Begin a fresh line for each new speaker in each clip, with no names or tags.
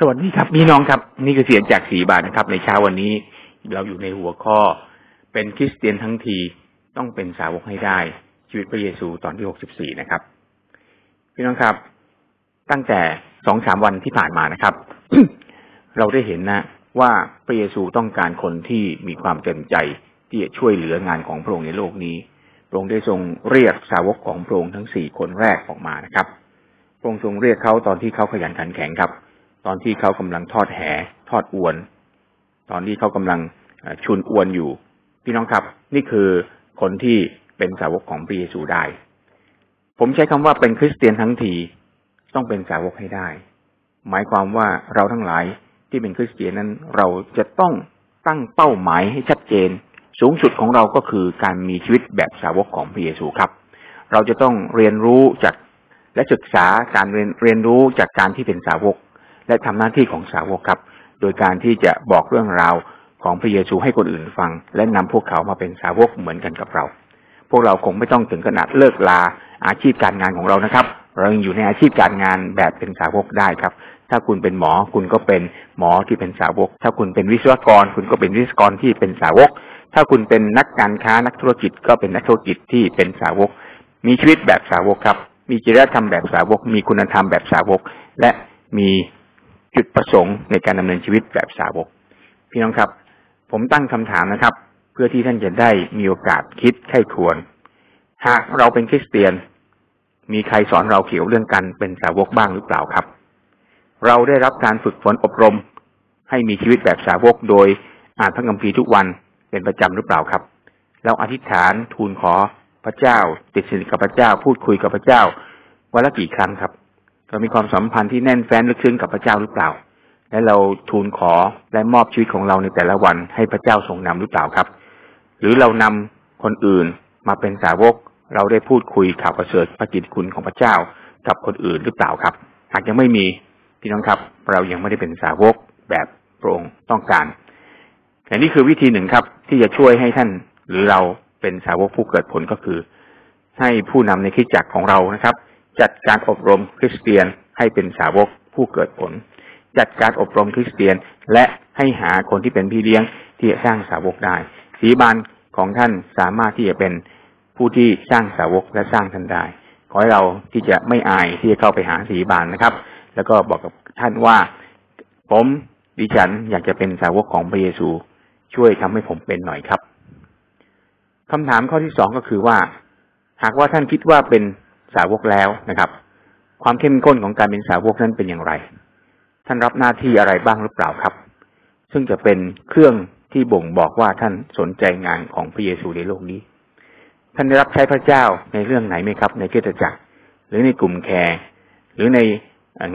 สวัสดีครับพี่น้องครับ นี่คือเสียงจากสีบาทนะครับ ในเช้าวันนี้เราอยู่ในหัวข้อ เป็นคริสเตียนทั้งทีต้องเป็นสาวกให้ได้ ชีวิตพระเยซูตอนที่หกสิบสี่นะครับ พี่น้องครับ ตั้งแต่สองสามวันที่ผ่านมานะครับ เราได้เห็นนะ ว่าพระเยซูต้องการคนที่มีความเต็มใจที่จะช่วยเหลืองานของพระองค์ในโลกนี้พระองค์ได้ทรงเรียกสาวกของพระองค์ทั้งสี่คนแรกออกมานะครับพระองค์ทรงเรียกเขาตอนที่เขาขยันขันแข็งครับ ตอนที่เขากำลังทอดแหทอดอวน ตอนที่เขากำลังชุนอวนอยู่ พี่น้องครับ นี่คือคนที่เป็นสาวกของพระเยซูได้ ผมใช้คำว่าเป็นคริสเตียนทั้งทีต้องเป็นสาวกให้ได้ หมายความว่าเราทั้งหลายที่เป็นคริสเตียนนั้น เราจะต้องตั้งเป้าหมายให้ชัดเจน สูงสุดของเราก็คือการมีชีวิตแบบสาวกของพระเยซูครับ เราจะต้องเรียนรู้จากและศึกษาการเรียนเรียนรู้จากการที่เป็นสาวก และทำหน้าที่ของสาวกครับ โดยการที่จะบอกเรื่องราวของพระเยซูให้คนอื่นฟัง และนำพวกเขามาเป็นสาวกเหมือนกันกับเรา พวกเราคงไม่ต้องถึงขนาดเลิกลาอาชีพการงานของเรานะครับ เรายังอยู่ในอาชีพการงานแบบเป็นสาวกได้ครับ ถ้าคุณเป็นหมอคุณก็เป็นหมอที่เป็นสาวก ถ้าคุณเป็นวิศวกร คุณก็เป็นวิศวกรที่เป็นสาวก ถ้าคุณเป็นนักการค้านักธุรกิจก็เป็นนักธุรกิจที่เป็นสาวก มีชีวิตแบบสาวกครับ มีจริยธรรมแบบสาวก มีคุณธรรมแบบสาวก และมี จุดประสงค์ในการดำเนินชีวิตแบบสาวก พี่น้องครับ ผมตั้งคำถามนะครับ เพื่อที่ท่านจะได้มีโอกาสคิดไข้ควร หากเราเป็นคริสเตียน มีใครสอนเราเกี่ยวเรื่องการเป็นสาวกบ้างหรือเปล่าครับ เราได้รับการฝึกฝนอบรม ให้มีชีวิตแบบสาวกโดยอ่านพระคัมภีร์ทุกวันเป็นประจำหรือเปล่าครับ เราอธิษฐานทูลขอพระเจ้า ติดสนิทกับพระเจ้า พูดคุยกับพระเจ้าวันละกี่ครั้งครับ เรามีความสัมพันธ์ที่แน่นแฟ้นลึกซึ้งกับพระเจ้าหรือเปล่า และเราทูลขอและมอบชีวิตของเราในแต่ละวันให้พระเจ้าทรงนำหรือเปล่าครับ หรือเรานำคนอื่นมาเป็นสาวก เราได้พูดคุยข่าวประเสริฐพระกิตคุณของพระเจ้ากับคนอื่นหรือเปล่าครับ หากยังไม่มีพี่น้องครับ เรายังไม่ได้เป็นสาวกแบบพระองค์ต้องการแต่นี่คือวิธีหนึ่งครับ ที่จะช่วยให้ท่าน หรือเราเป็นสาวกผู้เกิดผลก็คือ ให้ผู้นำในคิดจักของเรานะครับ จัดการอบรมคริสเตียนให้เป็นสาวกผู้เกิดผล จัดการอบรมคริสเตียนและให้หาคนที่เป็นพี่เลี้ยงที่จะสร้างสาวกได้ สีบานของท่านสามารถที่จะเป็นผู้ที่สร้างสาวกและสร้างท่านได้ ขอให้เราที่จะไม่อายที่จะเข้าไปหาสีบานนะครับ แล้วก็บอกกับท่านว่า ผมดิฉันอยากจะเป็นสาวกของพระเยซู ช่วยทำให้ผมเป็นหน่อยครับคำถามข้อที่สองก็คือว่า หากว่าท่านคิดว่าเป็น สาวกแล้วนะครับ ความเข้มข้นของการเป็นสาวกนั้นเป็นอย่างไร ท่านรับหน้าที่อะไรบ้างหรือเปล่าครับ ซึ่งจะเป็นเครื่องที่บ่งบอกว่าท่านสนใจงานของพระเยซูในโลกนี้ ท่านได้รับใช้พระเจ้าในเรื่องไหนไหมครับ ในเกตจักร หรือในกลุ่มแคร์หรือใน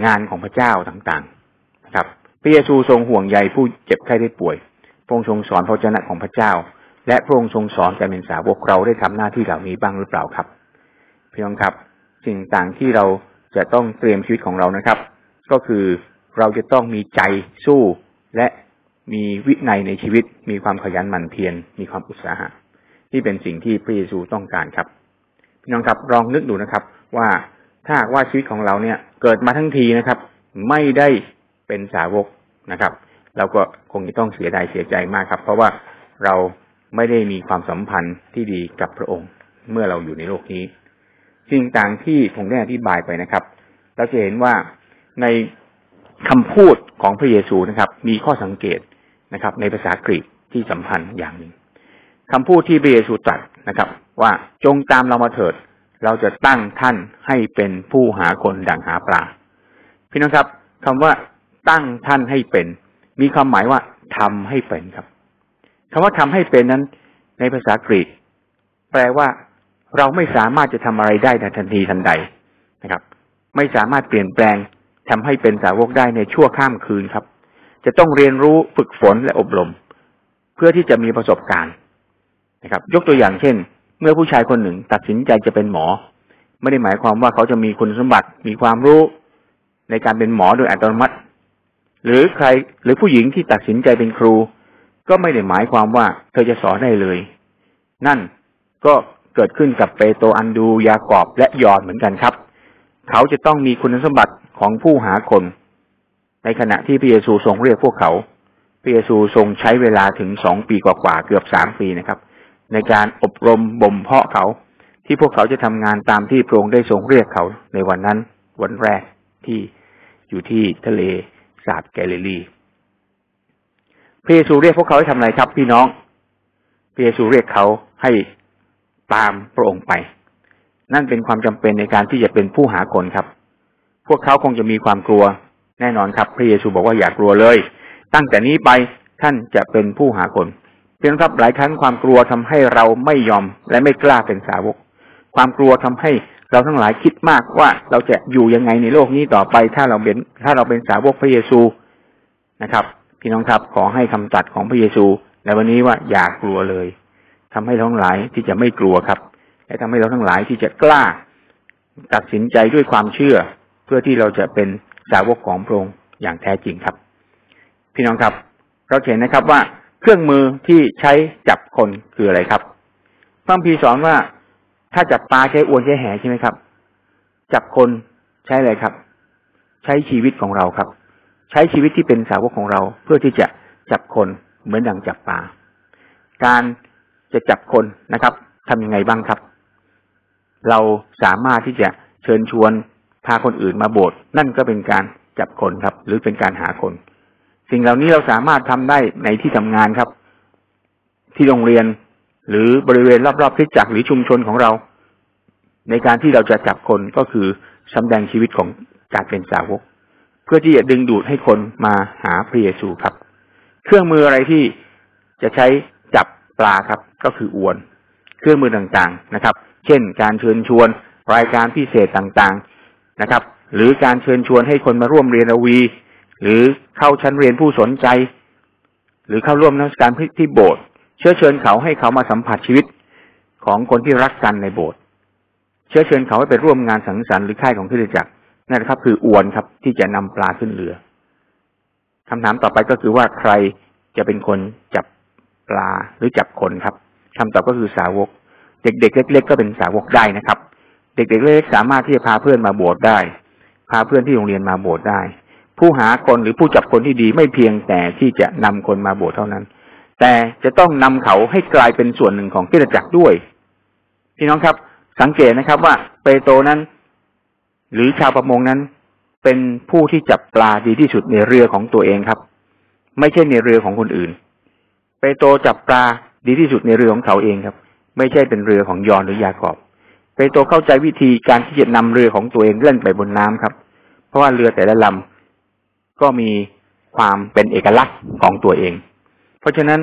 งานของพระเจ้าต่างๆนะครับ พระเยซูทรงห่วงใยผู้เจ็บไข้ได้ป่วยพระองค์ทรงสอนพระเจ้าของพระเจ้า และพระองค์ทรงสอนการเป็นสาวกเราได้ทำหน้าที่เหล่านี้บ้างหรือเปล่าครับ พี่น้องครับ สิ่งต่างที่เราจะต้องเตรียมชีวิตของเรานะครับ ก็คือเราจะต้องมีใจสู้และมีวินัยในชีวิต มีความขยันหมั่นเพียรมีความอุตสาหะที่เป็นสิ่งที่พระเยซูต้องการครับพี่น้องครับลองนึกดูนะครับ ว่าถ้าว่าชีวิตของเราเนี่ย เกิดมาทั้งทีนะครับ ไม่ได้เป็นสาวกนะครับ เราก็คงจะต้องเสียดายเสียใจมากครับ เพราะว่าเราไม่ได้มีความสัมพันธ์ที่ดีกับพระองค์ เมื่อเราอยู่ในโลกนี้ สิ่งต่างที่ผมได้อธิบายไปนะครับ เราจะเห็นว่าในคำพูดของพระเยซูนะครับ มีข้อสังเกตนะครับ ในภาษากรีกที่สำคัญอย่างหนึ่งคำพูดที่พระเยซูตรัสนะครับ ว่าจงตามเรามาเถิด เราจะตั้งท่านให้เป็นผู้หาคนดังหาปลาพี่น้องครับคำว่าตั้งท่านให้เป็น มีความหมายว่าทำให้เป็นครับคำว่าทำให้เป็นนั้น ในภาษากรีก แปลว่า เราไม่สามารถจะทำอะไรได้ในทันทีทันใดนะครับ ไม่สามารถเปลี่ยนแปลงทำให้เป็นสาวกได้ในชั่วข้ามคืนครับ จะต้องเรียนรู้ฝึกฝนและอบรม เพื่อที่จะมีประสบการณ์นะครับ ยกตัวอย่างเช่น เมื่อผู้ชายคนหนึ่งตัดสินใจจะเป็นหมอ ไม่ได้หมายความว่าเขาจะมีคุณสมบัติมีความรู้ในการเป็นหมอโดยอัตโนมัติ หรือใครหรือผู้หญิงที่ตัดสินใจเป็นครู ก็ไม่ได้หมายความว่าเธอจะสอนได้เลย นั่นก็ เกิดขึ้นกับเปโตรอันดูยากอบและยอนเหมือนกันครับ เขาจะต้องมีคุณสมบัติของผู้หาคน ในขณะที่พระเยซูทรงเรียกพวกเขาพระเยซูทรงใช้เวลาถึงสองปีกว่าๆเกือบสามปีนะครับ ในการอบรมบ่มเพาะเขา ที่พวกเขาจะทำงานตามที่พระองค์ได้ทรงเรียกเขาในวันนั้น วันแรกที่อยู่ที่ทะเลสาบแกลิลีพระเยซูเรียกพวกเขาให้ทำอะไรครับ พี่น้องพระเยซูเรียกเขาให้ ตามพระองค์ไป นั่นเป็นความจำเป็นในการที่จะเป็นผู้หาคนครับ พวกเขาคงจะมีความกลัวแน่นอนครับ พระเยซูบอกว่าอย่ากลัวเลย ตั้งแต่นี้ไปท่านจะเป็นผู้หาคนเพียงครับหลายครั้งความกลัวทำให้เราไม่ยอมและไม่กล้าเป็นสาวก ความกลัวทำให้เราทั้งหลายคิดมากว่าเราจะอยู่ยังไงในโลกนี้ต่อไป ถ้าเราเป็นถ้าเราเป็นสาวกพระเยซูนะครับ พี่น้องครับขอให้คำตัดของพระเยซูในวันนี้ว่าอย่ากลัวเลย ทำให้เราทั้งหลายที่จะไม่กลัวครับ และทำให้เราทั้งหลายที่จะกล้า ตัดสินใจด้วยความเชื่อ เพื่อที่เราจะเป็นสาวกของพระองค์อย่างแท้จริงครับ พี่น้องครับ เราเห็นนะครับว่าเครื่องมือที่ใช้จับคนคืออะไรครับพระพีสอนว่าถ้าจับปลาใช้อวนใช้แหใช่ไหมครับ จับคนใช้อะไรครับ ใช้ชีวิตของเราครับ ใช้ชีวิตที่เป็นสาวกของเรา เพื่อที่จะจับคนเหมือนดังจับปลาการ จะจับคนนะครับทำยังไงบ้างครับ เราสามารถที่จะเชิญชวนพาคนอื่นมาโบสถ์นั่นก็เป็นการจับคนครับ หรือเป็นการหาคน สิ่งเหล่านี้เราสามารถทำได้ในที่ทำงานครับ ที่โรงเรียนหรือบริเวณรอบๆที่จักหรือชุมชนของเรา ในการที่เราจะจับคนก็คือสำแดงชีวิตของการเป็นสาวก เพื่อที่จะดึงดูดให้คนมาหาพระเยซูครับ เครื่องมืออะไรที่จะใช้ ปลาครับ ก็คืออวน เครื่องมือต่างๆนะครับ เช่น การเชิญชวนรายการพิเศษต่างๆนะครับ หรือการเชิญชวนให้คนมาร่วมเรียนอวี หรือเข้าชั้นเรียนผู้สนใจ หรือเข้าร่วมนักการที่โบสถ์เชื้อเชิญเขาให้เขามาสัมผัสชีวิตของคนที่รักกันในโบสถ์เชื้อเชิญเขาให้ไปร่วมงานสังสรรค์หรือค่ายของคริสตจักรนั่นะครับ คืออวนครับ ที่จะนำปลาขึ้นเรือคำถามต่อไปก็คือว่าใครจะเป็นคนจับ ปลาหรือจับคนครับคำตอบก็คือสาวก เด็ก ๆ เล็ก ๆ ก็เป็นสาวกได้นะครับ เด็ก ๆ เล็กๆสามารถที่จะพาเพื่อนมาโบสถ์ได้ พาเพื่อนที่โรงเรียนมาโบสถ์ได้ ผู้หาคนหรือผู้จับคนที่ดีไม่เพียงแต่ที่จะนำคนมาโบสถ์เท่านั้น แต่จะต้องนำเขาให้กลายเป็นส่วนหนึ่งของกิจจักรด้วยพี่น้องครับ สังเกตนะครับว่าเปโตรนั้น หรือชาวประมงนั้น เป็นผู้ที่จับปลาดีที่สุดในเรือของตัวเองครับ ไม่ใช่ในเรือของคนอื่น เปโตรจับปลาดีที่สุดในเรือของเขาเองครับ ไม่ใช่เป็นเรือของยอนหรือยากอบ เปโตรเข้าใจวิธีการที่จะนำเรือของตัวเองเล่นไปบนน้ำครับ เพราะว่าเรือแต่ละลำก็มีความเป็นเอกลักษณ์ของตัวเอง เพราะฉะนั้น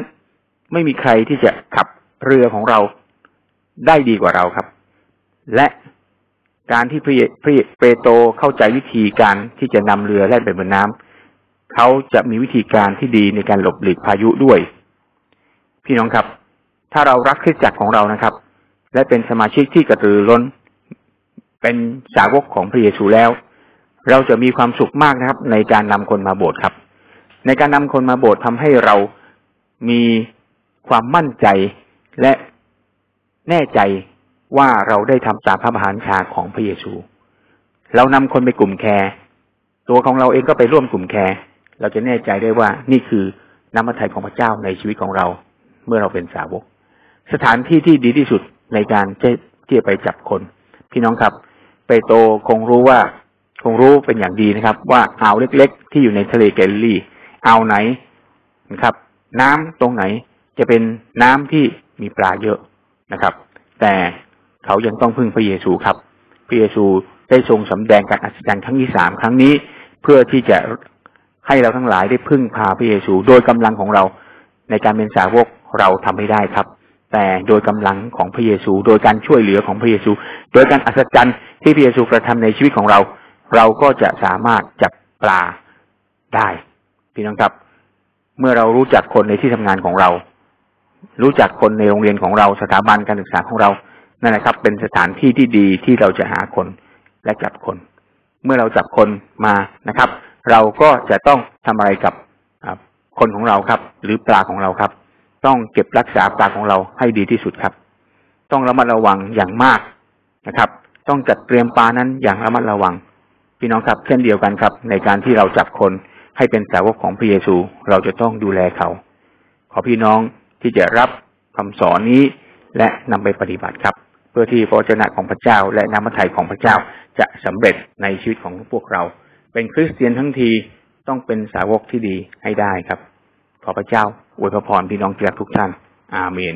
ไม่มีใครที่จะขับเรือของเราได้ดีกว่าเราครับ และการที่พระเปโตรเข้าใจวิธีการที่จะนำเรือแล่นไปบนน้ำเขาจะมีวิธีการที่ดีในการหลบหลีกพายุด้วย พี่น้องครับ ถ้าเรารักคริสตจักรของเรานะครับ และเป็นสมาชิกที่กระตือร้น เป็นสาวกของพระเยซูแล้ว เราจะมีความสุขมากนะครับ ในการนำคนมาโบสถ์ครับ ในการนำคนมาโบสถ์ทำให้เรามีความมั่นใจและแน่ใจว่าเราได้ทำตามพระมหาชาของพระเยซู เรานำคนไปกลุ่มแคร์ตัวของเราเองก็ไปร่วมกลุ่มแคร์เราจะแน่ใจได้ว่านี่คือน้ำมันไทยของพระเจ้าในชีวิตของเรา เมื่อเราเป็นสาวก สถานที่ที่ดีที่สุดในการที่จะไปจับคน พี่น้องครับไปโตคงรู้ว่าคงรู้เป็นอย่างดีนะครับ ว่าอ่าวเล็กๆ ที่อยู่ในทะเลแกลลีอ่าวไหนนะครับ น้ำตรงไหนจะเป็นน้ำที่มีปลาเยอะนะครับ แต่เขายังต้องพึ่งพระเยซูครับ พระเยซูได้ทรงสำแดงการอัศจรรย์ครั้งที่สามครั้งนี้ เพื่อที่จะให้เราทั้งหลายได้พึ่งพาพระเยซู โดยกำลังของเราในการเป็นสาวก เราทำไม่ได้ครับ แต่โดยกำลังของพระเยซู โดยการช่วยเหลือของพระเยซู โดยการอัศจรรย์ที่พระเยซูกระทำในชีวิตของเรา เราก็จะสามารถจับปลาได้พี่น้องครับ เมื่อเรารู้จักคนในที่ทำงานของเรา รู้จักคนในโรงเรียนของเราสถาบันการศึกษาของเรานั่นแหละครับ เป็นสถานที่ที่ดีที่เราจะหาคนและจับคน เมื่อเราจับคนมานะครับ เราก็จะต้องทำอะไรกับคนของเราครับ หรือปลาของเราครับ ต้องเก็บรักษาปลาของเราให้ดีที่สุดครับ ต้องระมัดระวังอย่างมากนะครับ ต้องจัดเตรียมปลานั้นอย่างระมัดระวัง พี่น้องครับเช่นเดียวกันครับ ในการที่เราจับคนให้เป็นสาวกของพระเยซูเราจะต้องดูแลเขา ขอพี่น้องที่จะรับคำสอนนี้และนำไปปฏิบัติครับ เพื่อที่พระเจ้าของพระเจ้า และน้ำพระทัยของพระเจ้าจะสำเร็จในชีวิตของพวกเรา เป็นคริสเตียนทั้งทีต้องเป็นสาวกที่ดีให้ได้ครับ ขอพระเจ้าอวยพรพี่น้องที่รักทุกท่าน อาเมน